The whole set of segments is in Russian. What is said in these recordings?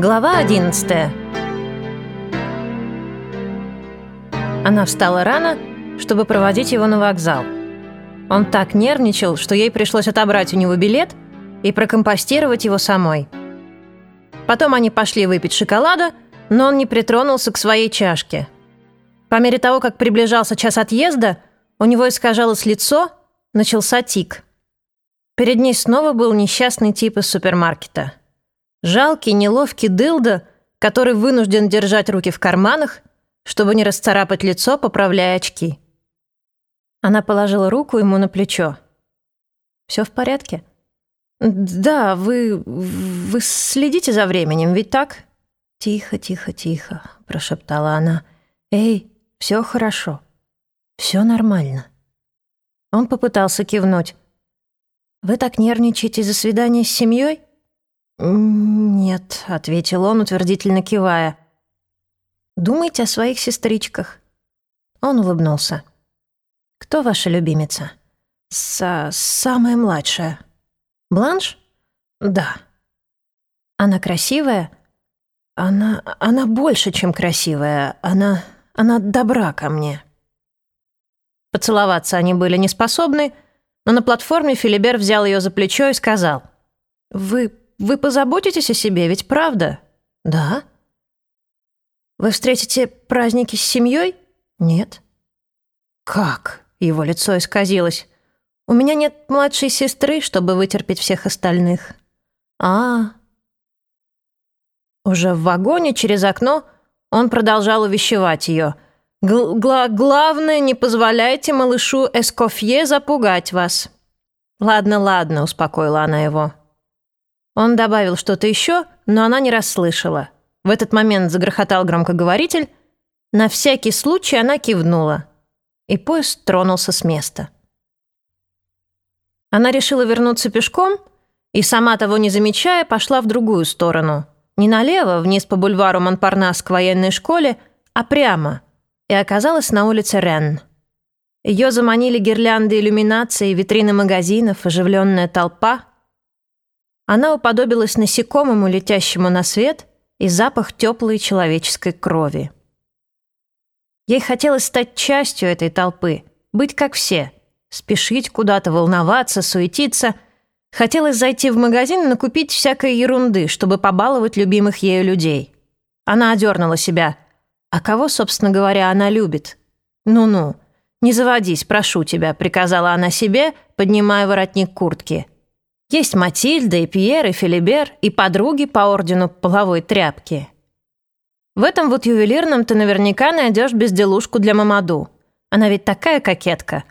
Глава 11 Она встала рано, чтобы проводить его на вокзал. Он так нервничал, что ей пришлось отобрать у него билет и прокомпостировать его самой. Потом они пошли выпить шоколада, но он не притронулся к своей чашке. По мере того, как приближался час отъезда, у него искажалось лицо, начался тик. Перед ней снова был несчастный тип из супермаркета. Жалкий, неловкий дылда, который вынужден держать руки в карманах, чтобы не расцарапать лицо, поправляя очки. Она положила руку ему на плечо. «Все в порядке?» «Да, вы... вы следите за временем, ведь так?» «Тихо, тихо, тихо», — прошептала она. «Эй, все хорошо. Все нормально». Он попытался кивнуть. «Вы так нервничаете за свидание с семьей? «Нет», — ответил он, утвердительно кивая. «Думайте о своих сестричках». Он улыбнулся. «Кто ваша любимица?» С «Самая младшая». «Бланш?» «Да». «Она красивая?» «Она... она больше, чем красивая. Она... она добра ко мне». Поцеловаться они были не способны, но на платформе Филибер взял ее за плечо и сказал, «Вы... вы позаботитесь о себе, ведь правда?» «Да». «Вы встретите праздники с семьей?» «Нет». «Как?» — его лицо исказилось. «У меня нет младшей сестры, чтобы вытерпеть всех остальных». «А...» Уже в вагоне через окно он продолжал увещевать ее — Гла главное, не позволяйте малышу Эскофье запугать вас». «Ладно, ладно», — успокоила она его. Он добавил что-то еще, но она не расслышала. В этот момент загрохотал громкоговоритель. На всякий случай она кивнула. И поезд тронулся с места. Она решила вернуться пешком и, сама того не замечая, пошла в другую сторону. Не налево, вниз по бульвару Монпарнас к военной школе, а прямо — и оказалась на улице Рен. Ее заманили гирлянды иллюминации, витрины магазинов, оживленная толпа. Она уподобилась насекомому, летящему на свет, и запах теплой человеческой крови. Ей хотелось стать частью этой толпы, быть как все, спешить куда-то, волноваться, суетиться. Хотелось зайти в магазин и накупить всякой ерунды, чтобы побаловать любимых ею людей. Она одернула себя – а кого, собственно говоря, она любит? Ну-ну, не заводись, прошу тебя, приказала она себе, поднимая воротник куртки. Есть Матильда и Пьер и Филибер и подруги по ордену половой тряпки. В этом вот ювелирном ты наверняка найдешь безделушку для Мамаду. Она ведь такая кокетка.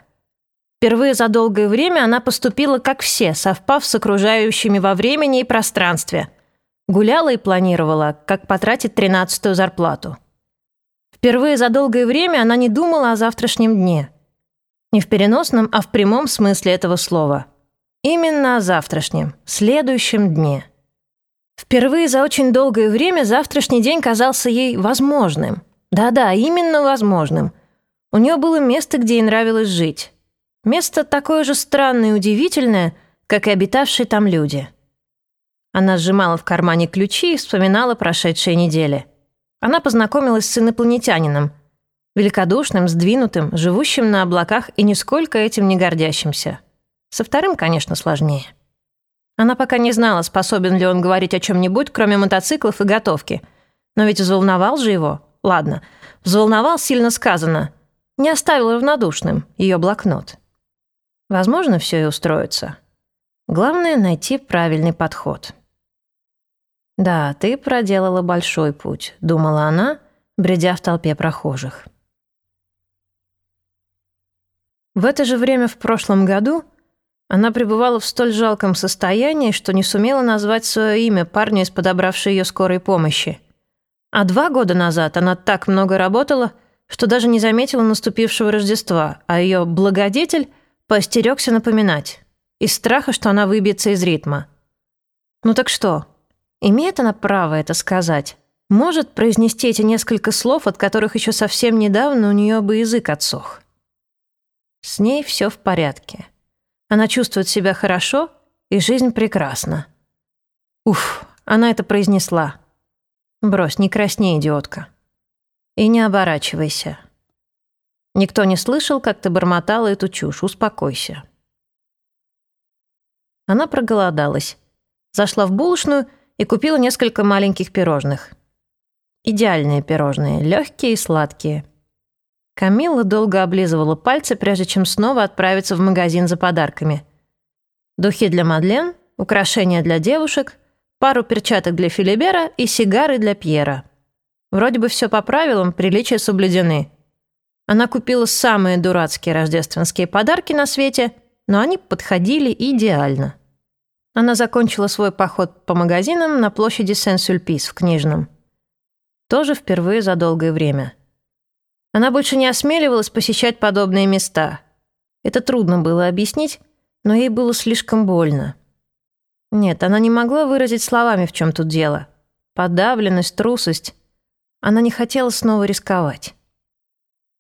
Впервые за долгое время она поступила как все, совпав с окружающими во времени и пространстве. Гуляла и планировала, как потратить тринадцатую зарплату. Впервые за долгое время она не думала о завтрашнем дне. Не в переносном, а в прямом смысле этого слова. Именно о завтрашнем, следующем дне. Впервые за очень долгое время завтрашний день казался ей возможным. Да-да, именно возможным. У нее было место, где ей нравилось жить. Место такое же странное и удивительное, как и обитавшие там люди. Она сжимала в кармане ключи и вспоминала прошедшие недели. Она познакомилась с инопланетянином, великодушным, сдвинутым, живущим на облаках и нисколько этим не гордящимся. Со вторым, конечно, сложнее. Она пока не знала, способен ли он говорить о чем-нибудь, кроме мотоциклов и готовки. Но ведь взволновал же его. Ладно, взволновал сильно сказано. Не оставил равнодушным ее блокнот. Возможно, все и устроится. Главное — найти правильный подход. «Да, ты проделала большой путь», — думала она, бредя в толпе прохожих. В это же время в прошлом году она пребывала в столь жалком состоянии, что не сумела назвать свое имя парню из подобравшей ее скорой помощи. А два года назад она так много работала, что даже не заметила наступившего Рождества, а ее благодетель поостерегся напоминать, из страха, что она выбьется из ритма. «Ну так что, Имеет она право это сказать? Может произнести эти несколько слов, от которых еще совсем недавно у нее бы язык отсох? С ней все в порядке. Она чувствует себя хорошо, и жизнь прекрасна. Уф, она это произнесла. Брось, не красней, идиотка. И не оборачивайся. Никто не слышал, как ты бормотала эту чушь. Успокойся. Она проголодалась. Зашла в булочную и купила несколько маленьких пирожных. Идеальные пирожные, легкие и сладкие. Камилла долго облизывала пальцы, прежде чем снова отправиться в магазин за подарками. Духи для Мадлен, украшения для девушек, пару перчаток для Филибера и сигары для Пьера. Вроде бы все по правилам, приличия соблюдены. Она купила самые дурацкие рождественские подарки на свете, но они подходили идеально. Она закончила свой поход по магазинам на площади Сен-Сюльпис в Книжном. Тоже впервые за долгое время. Она больше не осмеливалась посещать подобные места. Это трудно было объяснить, но ей было слишком больно. Нет, она не могла выразить словами, в чем тут дело. Подавленность, трусость. Она не хотела снова рисковать.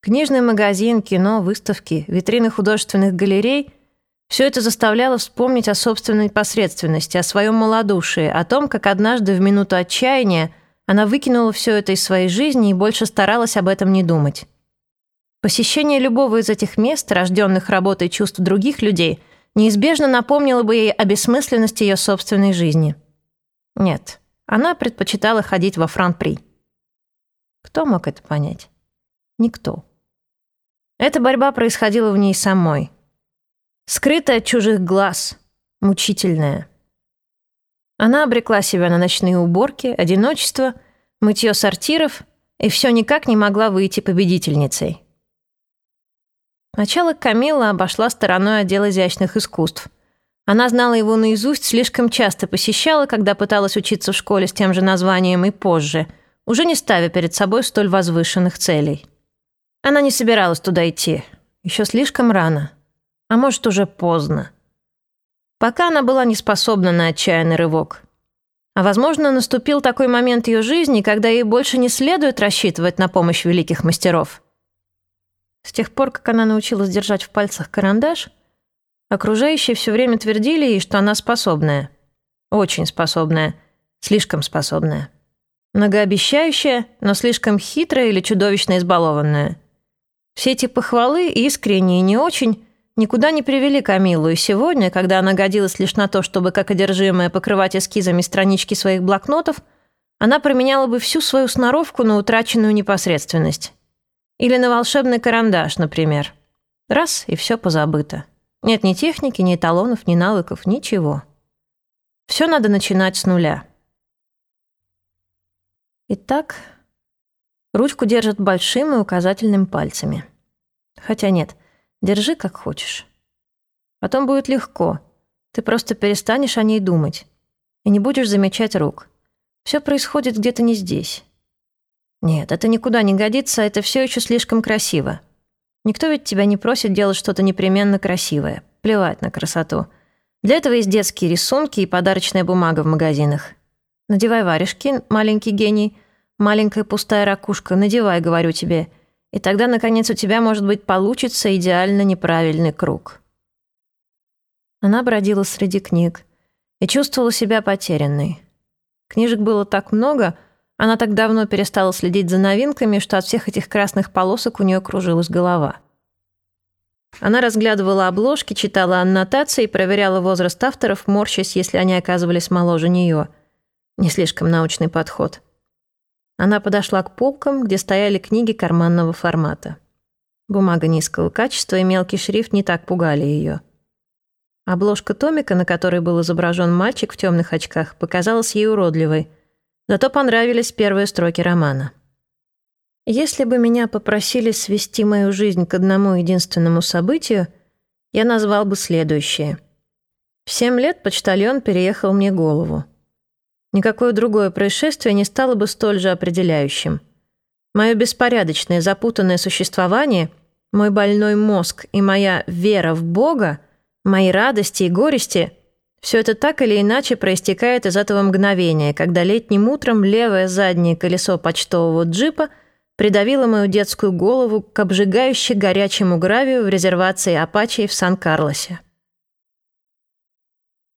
Книжный магазин, кино, выставки, витрины художественных галерей — все это заставляло вспомнить о собственной посредственности, о своем малодушии, о том, как однажды в минуту отчаяния она выкинула все это из своей жизни и больше старалась об этом не думать. Посещение любого из этих мест, рожденных работой чувств других людей, неизбежно напомнило бы ей о бессмысленности ее собственной жизни. Нет, она предпочитала ходить во Франпри. Кто мог это понять? Никто. Эта борьба происходила в ней самой. Скрытая от чужих глаз, мучительная. Она обрекла себя на ночные уборки, одиночество, мытье сортиров и все никак не могла выйти победительницей. Начало Камила обошла стороной отдел изящных искусств. Она знала его наизусть, слишком часто посещала, когда пыталась учиться в школе с тем же названием и позже, уже не ставя перед собой столь возвышенных целей. Она не собиралась туда идти. Еще слишком рано. А может, уже поздно. Пока она была не способна на отчаянный рывок. А возможно, наступил такой момент ее жизни, когда ей больше не следует рассчитывать на помощь великих мастеров. С тех пор, как она научилась держать в пальцах карандаш, окружающие все время твердили ей, что она способная. Очень способная. Слишком способная. Многообещающая, но слишком хитрая или чудовищно избалованная. Все эти похвалы, искренние и не очень, никуда не привели Камилу, и сегодня, когда она годилась лишь на то, чтобы как одержимая покрывать эскизами странички своих блокнотов, она променяла бы всю свою сноровку на утраченную непосредственность. Или на волшебный карандаш, например. Раз, и все позабыто. Нет ни техники, ни эталонов, ни навыков, ничего. Все надо начинать с нуля. Итак, ручку держат большим и указательным пальцами. Хотя нет, держи как хочешь. Потом будет легко. Ты просто перестанешь о ней думать. И не будешь замечать рук. Все происходит где-то не здесь. Нет, это никуда не годится, это все еще слишком красиво. Никто ведь тебя не просит делать что-то непременно красивое. Плевать на красоту. Для этого есть детские рисунки и подарочная бумага в магазинах. Надевай варежки, маленький гений. Маленькая пустая ракушка, надевай, говорю тебе. И тогда, наконец, у тебя, может быть, получится идеально неправильный круг. Она бродила среди книг и чувствовала себя потерянной. Книжек было так много — она так давно перестала следить за новинками, что от всех этих красных полосок у нее кружилась голова. Она разглядывала обложки, читала аннотации и проверяла возраст авторов, морщась, если они оказывались моложе нее. Не слишком научный подход. Она подошла к полкам, где стояли книги карманного формата. Бумага низкого качества и мелкий шрифт не так пугали ее. Обложка томика, на которой был изображен мальчик в темных очках, показалась ей уродливой – Зато понравились первые строки романа. Если бы меня попросили свести мою жизнь к одному единственному событию, я назвал бы следующее. В семь лет почтальон переехал мне голову. Никакое другое происшествие не стало бы столь же определяющим. Мое беспорядочное, запутанное существование, мой больной мозг и моя вера в Бога, мои радости и горести все это так или иначе проистекает из этого мгновения, когда летним утром левое заднее колесо почтового джипа придавило мою детскую голову к обжигающе горячему гравию в резервации Апачей в Сан-Карлосе.